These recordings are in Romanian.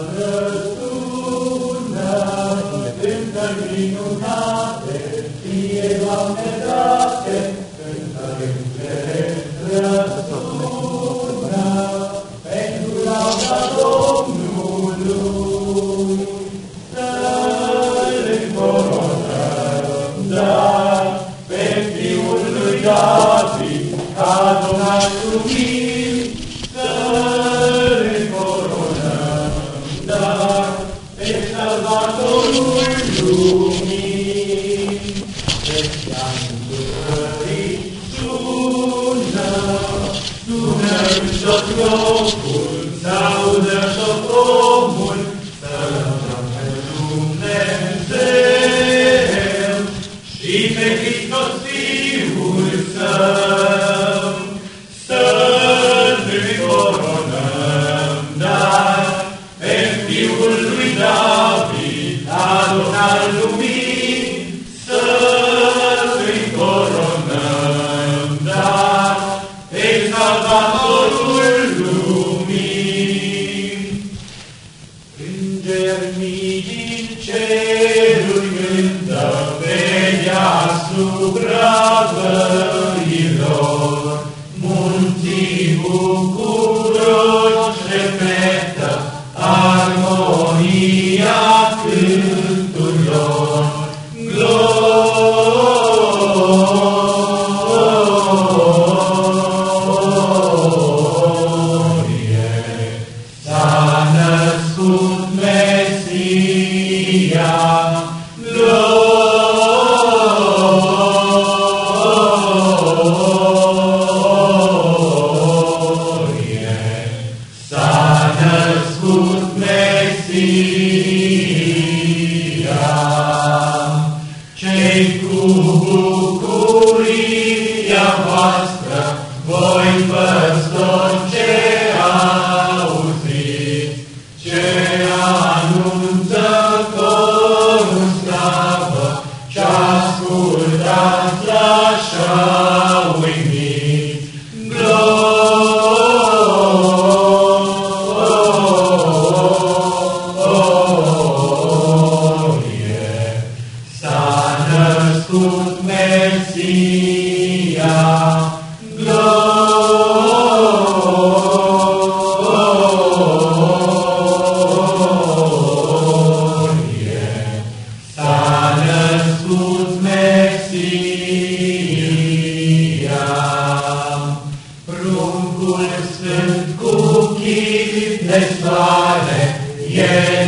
Domnul, în tăminul Maria, Dziękuję.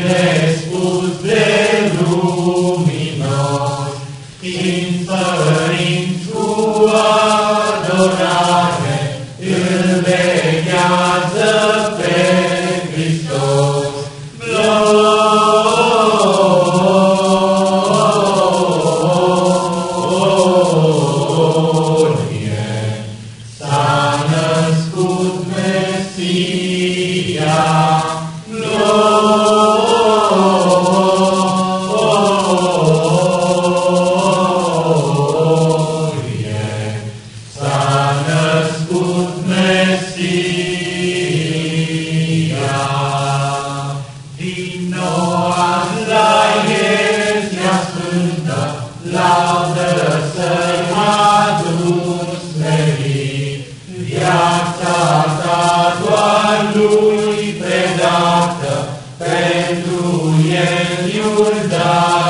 Jesus. then you would die.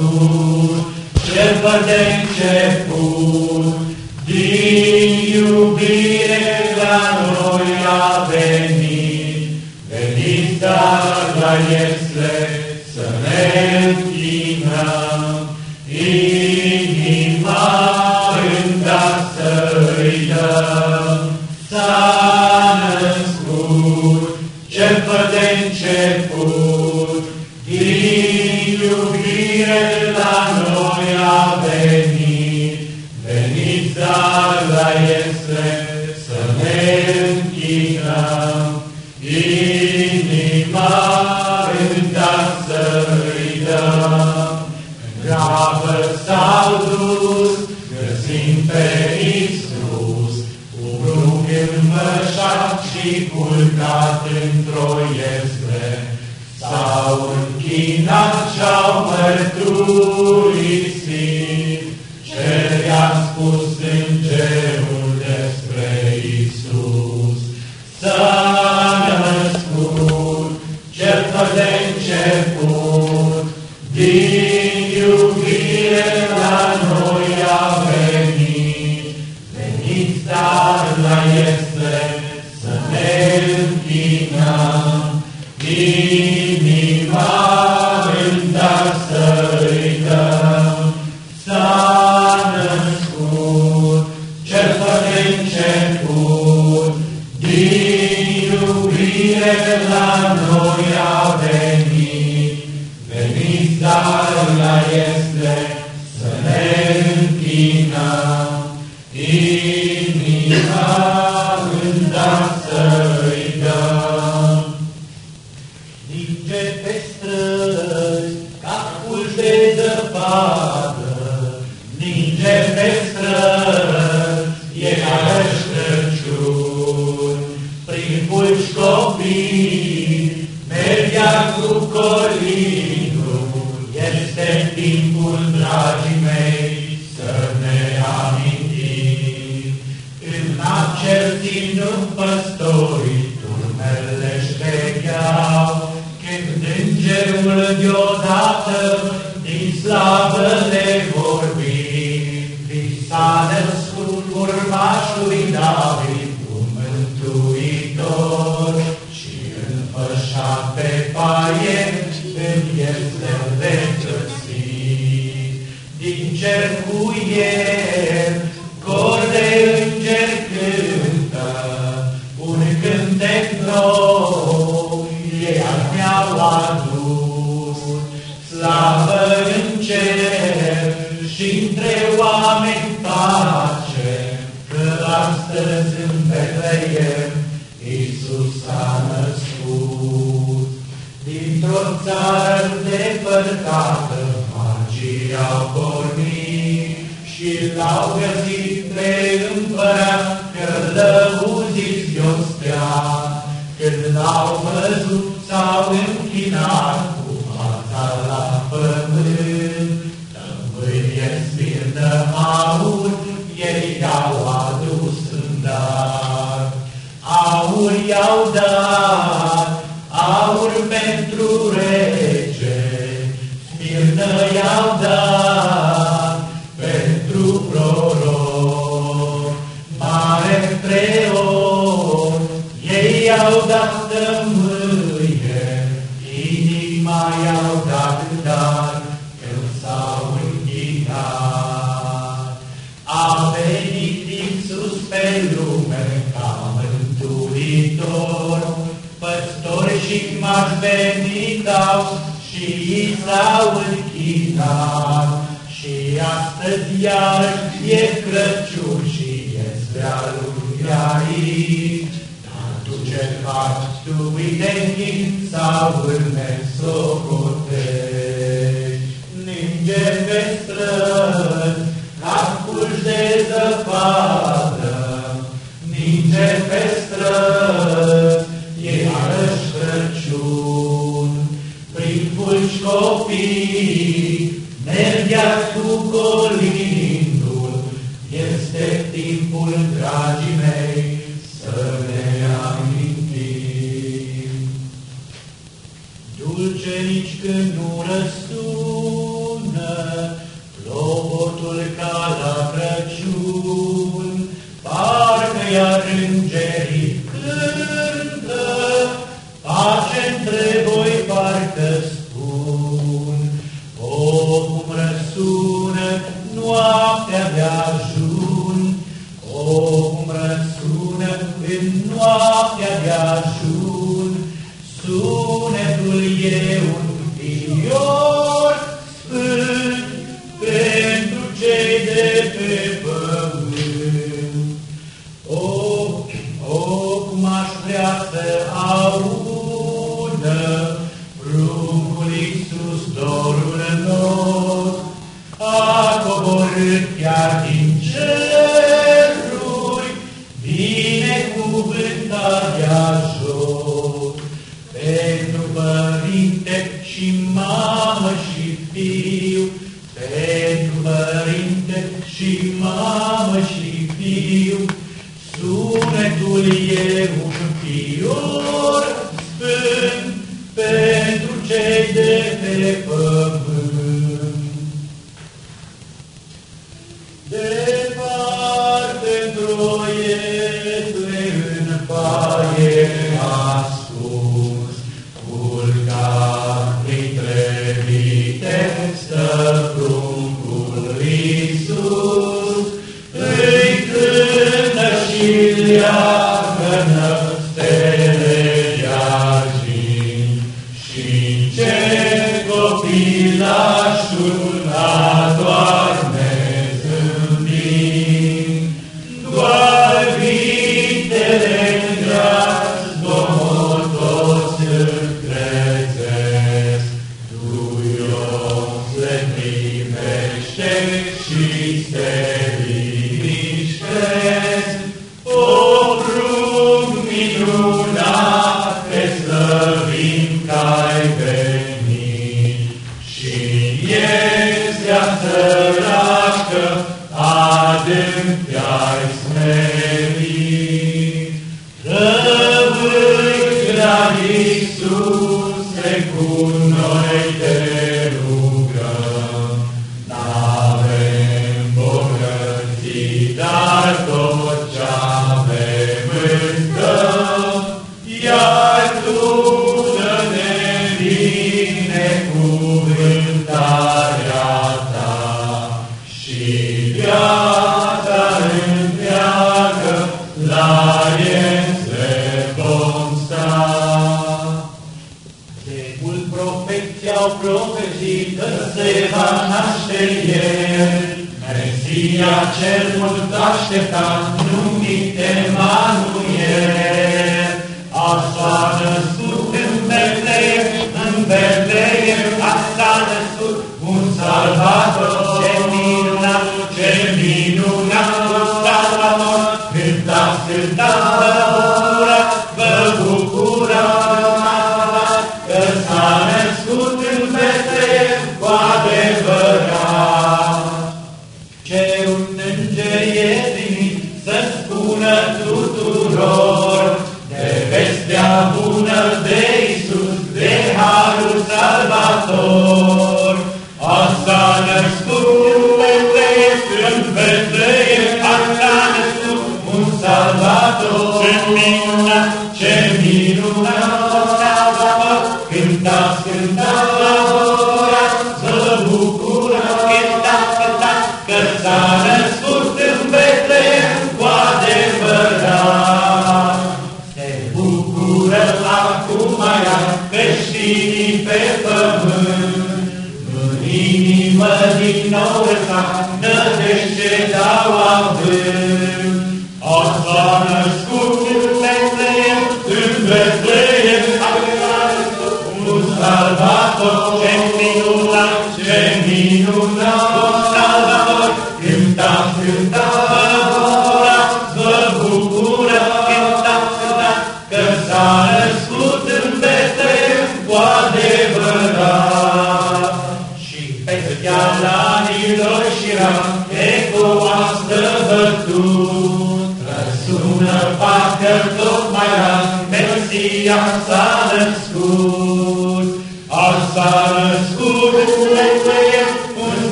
S-a născut cel de început, din iubire la noi a venit, venit dar la este să ne închinăm, inima îndată-i dăm. S-a născut cel de mărturisit ce i-a spus oameni pace, că astăzi în Betleem Iisus s-a născut. Dintr-o țară depărtată, magii au pornit și l-au găsit pe împărat, că lăuziți o stea. Când l-au văzut, s-au închinat cu fața la pământ. Tămâie smirnă aur, ei i-au adus în dar. Aur i-au dat, aur pentru rege, smirnă i-au venitau și i s-au închinat. Și astăzi iarăși e Crăciun și este a lui aici. Dar tu ce faci, tu îi te închin sau îl nesocotești. Ninge pe străzi, ca fulgi de zăpadă, ninge pe străzi, Crăciun, Diu, sune tu lievum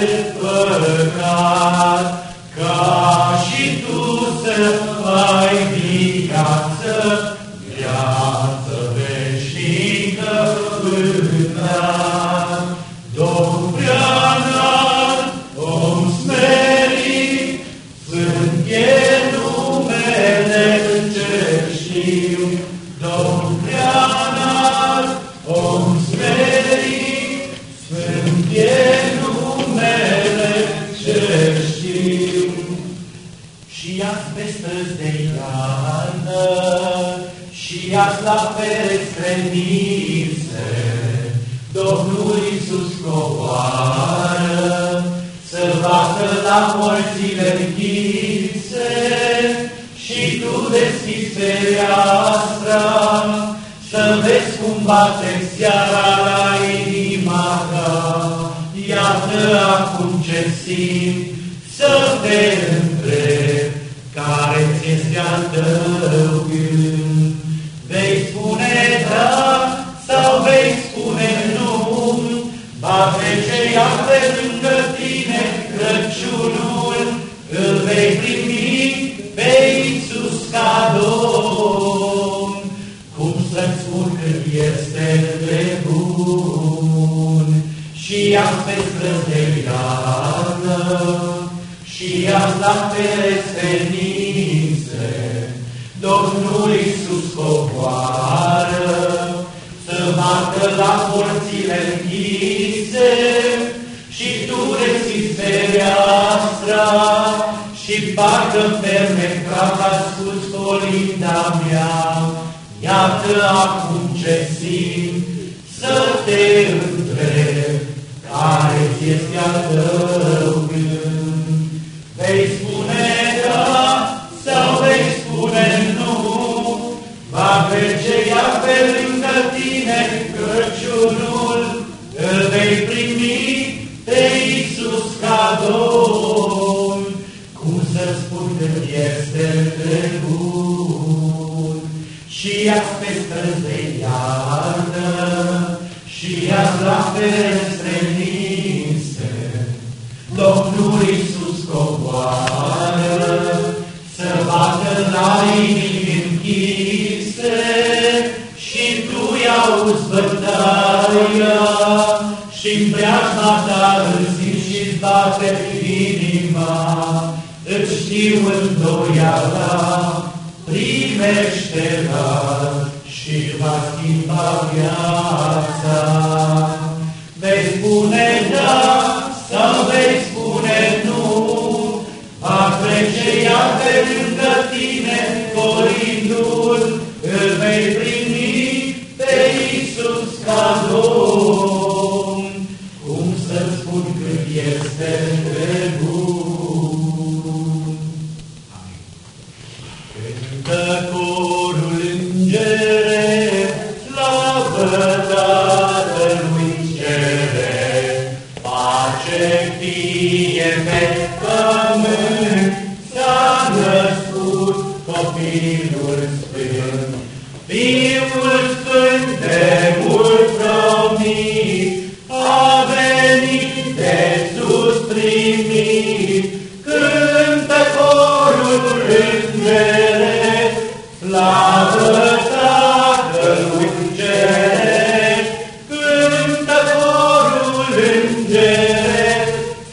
with the God. iată acum ce simt, să te întreb, care ți este al tău gând. Vei spune da sau vei spune nu, ba pe ce iată lângă tine, i-am pe sprânteiană, și am dat perețenințe, Domnul Iisus coboară, să bată la porțile închise, și dureți fereastra, și bagă fermecata scuți colinda mea, iată acum ce simt, să te Yes, God,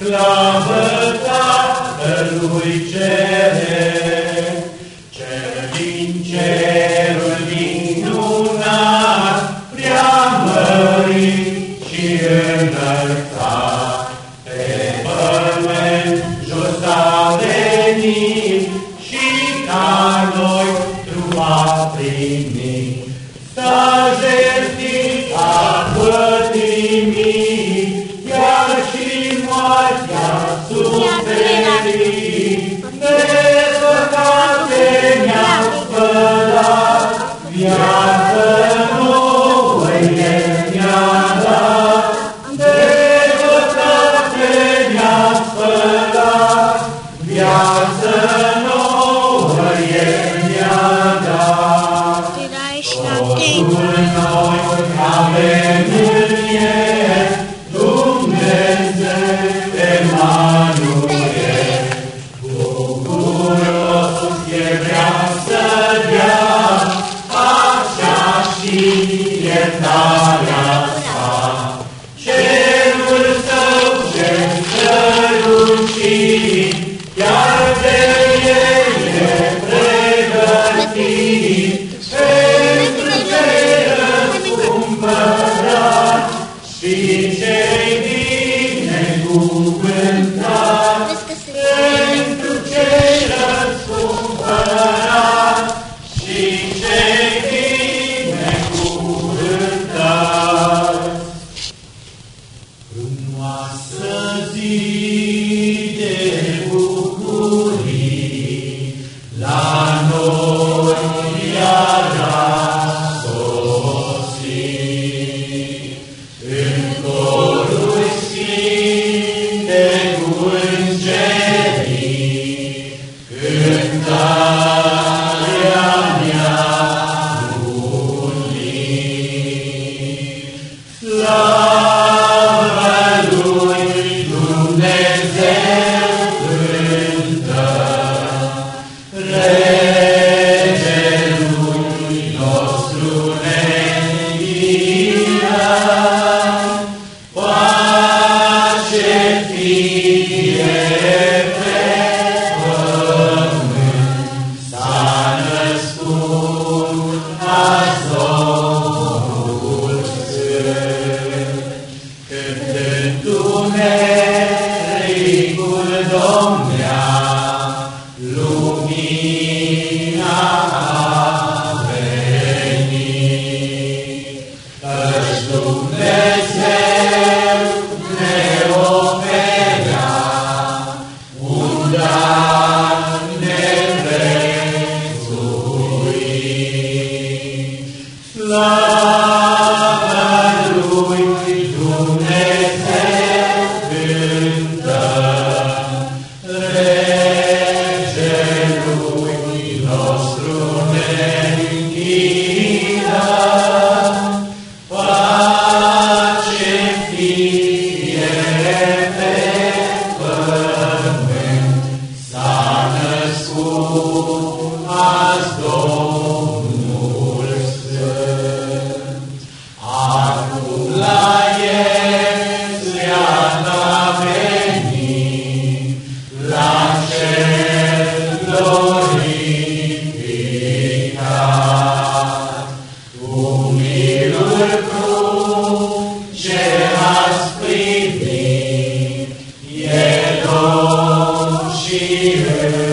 îngerești, slavă Tatălui cerești.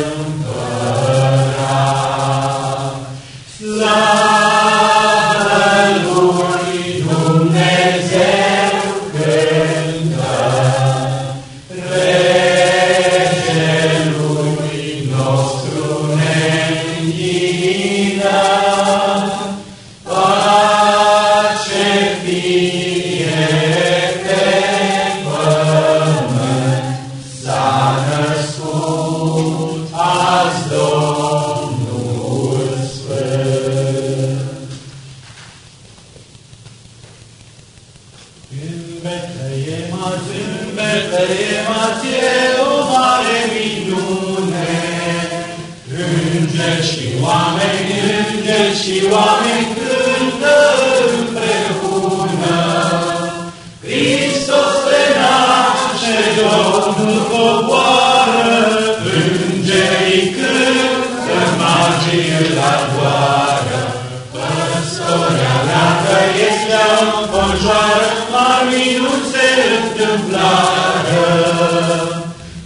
Santo magii îl adoară. Păstorea leacă este înconjoară, mari minuni se întâmplară.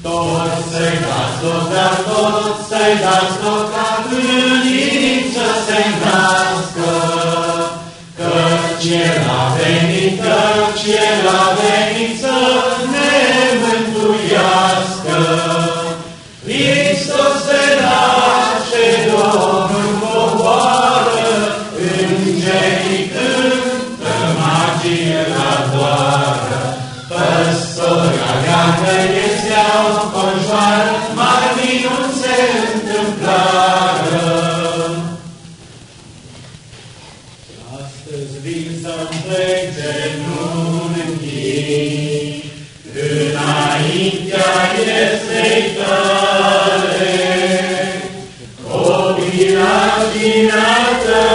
Toți să-i dați tot, dar toți să-i dați tot, ca să se nască. Căci El a venit, căci El a copilași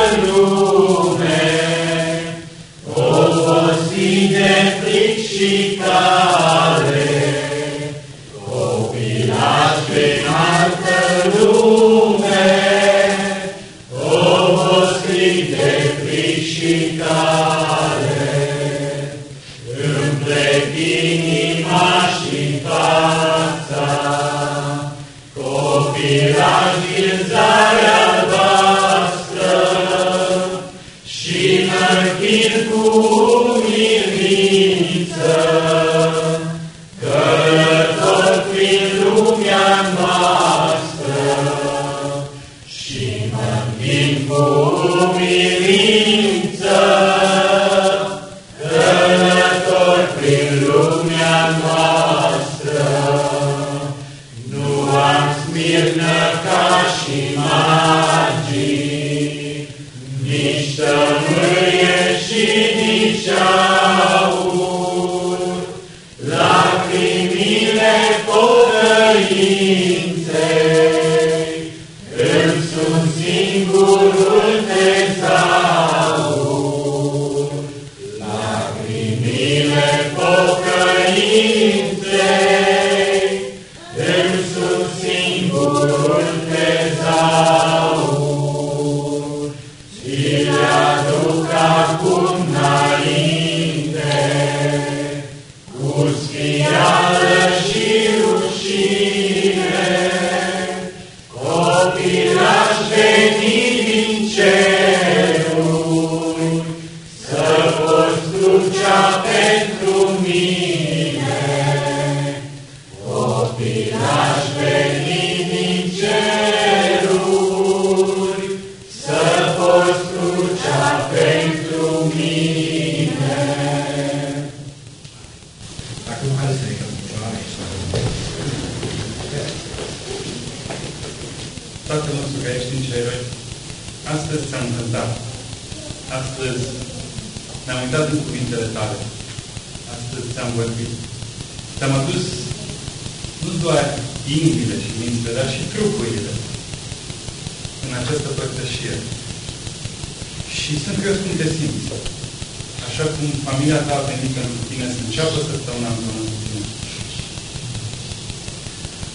familia ta a venit pentru tine să înceapă săptămâna împreună cu tine.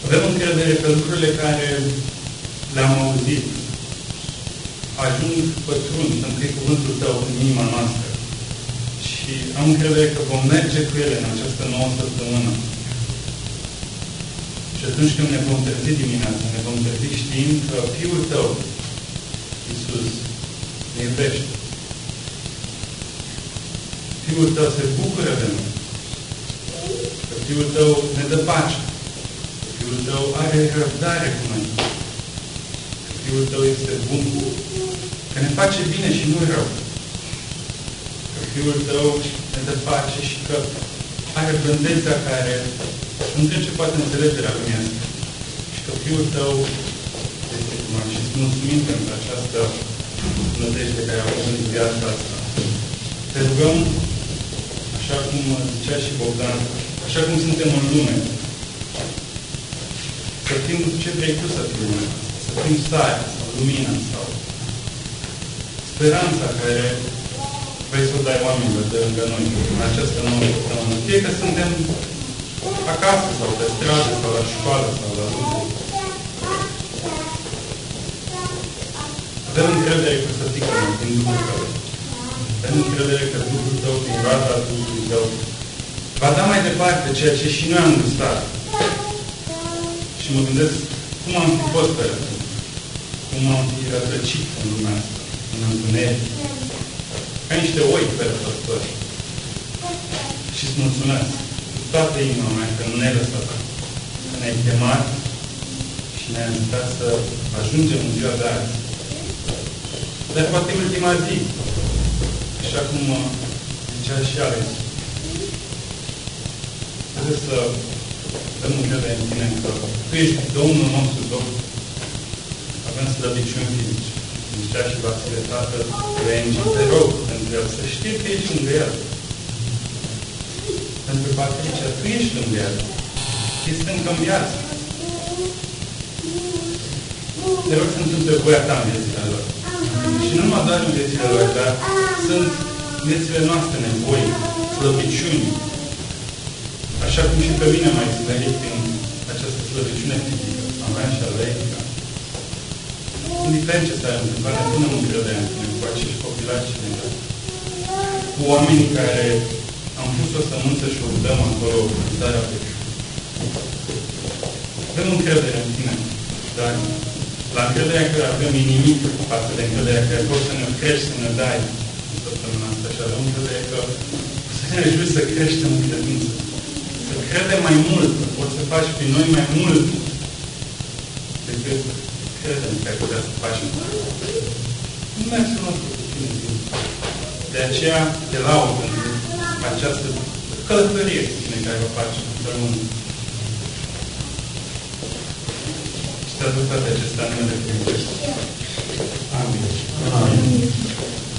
Avem încredere că lucrurile care le-am auzit ajung pătrund, să încăi cuvântul tău în inima noastră. Și am încredere că vom merge cu ele în această nouă săptămână. Și atunci când ne vom trezi dimineața, ne vom trezi știind că Fiul tău, Iisus, ne iubește. Fiul tău se bucură de noi. Că Fiul tău ne dă pace. Că Fiul tău are răbdare cu noi. Că Fiul tău este bun. Că ne face bine și nu rău. Că Fiul tău ne dă pace și că are blândețea care întrece poate înțelegerea lumii asta. Și că Fiul tău este cu noi. Și îți mulțumim pentru această nădejde care a avut în viața asta. Te rugăm, așa cum zicea și Bogdan, așa cum suntem în lume, să fim ce vrei tu să fim, să să fim sare sau lumină sau speranța care vrei să o dai oamenilor de lângă noi în această nouă săptămână. Fie că suntem acasă sau pe stradă sau la școală sau la lucru. Avem încredere că să fii din Duhul Tău. Avem încredere că Duhul Tău, din roata Duhului Tău, va da mai departe ceea ce și noi am gustat. Și mă gândesc cum am fi fost pe cum am fi rătăcit în lumea asta, în întuneric, ca niște oi pe păstori. Și îți mulțumesc cu toată inima mea că nu ne-ai lăsat că ne-ai chemat și ne-ai ajutat să ajungem în ziua de azi. Dar poate ultima zi, așa cum zicea și Alex, trebuie să dăm încredere în tine că Tu ești Domnul nostru, Domnul. Avem slăbiciuni fizice. Zicea și Vasile Tatăl, Rengi, te rog pentru el, să știe că ești lângă el. Pentru că Patricia, tu ești lângă el. Este încă în viață. Te rog să întâmple voia ta în viețile lor. Și nu numai doar în viețile lor, dar sunt viețile noastre nevoi, slăbiciuni, Așa cum și pe mine mai smerit în această slăbiciune fizică, a mea și a leica. Indiferent ce s-a întâmplat, ne punem încredere în tine cu acești copilași cu oamenii care am pus o sămânță și o dăm acolo în țara pe Avem încredere în tine, dar la încrederea care avem nimic față de încrederea care poți să ne crești, să ne dai în săptămâna asta și avem încredere că să ne ajungi să creștem în credință. Să crede mai mult, poți să faci prin noi mai mult decât credem că ai putea să faci. În Nu mersul nostru cu tine De aceea te laud pentru această călătorie cu tine care o faci în pământ. Și te aduc toate acestea în numele Amin. Amin.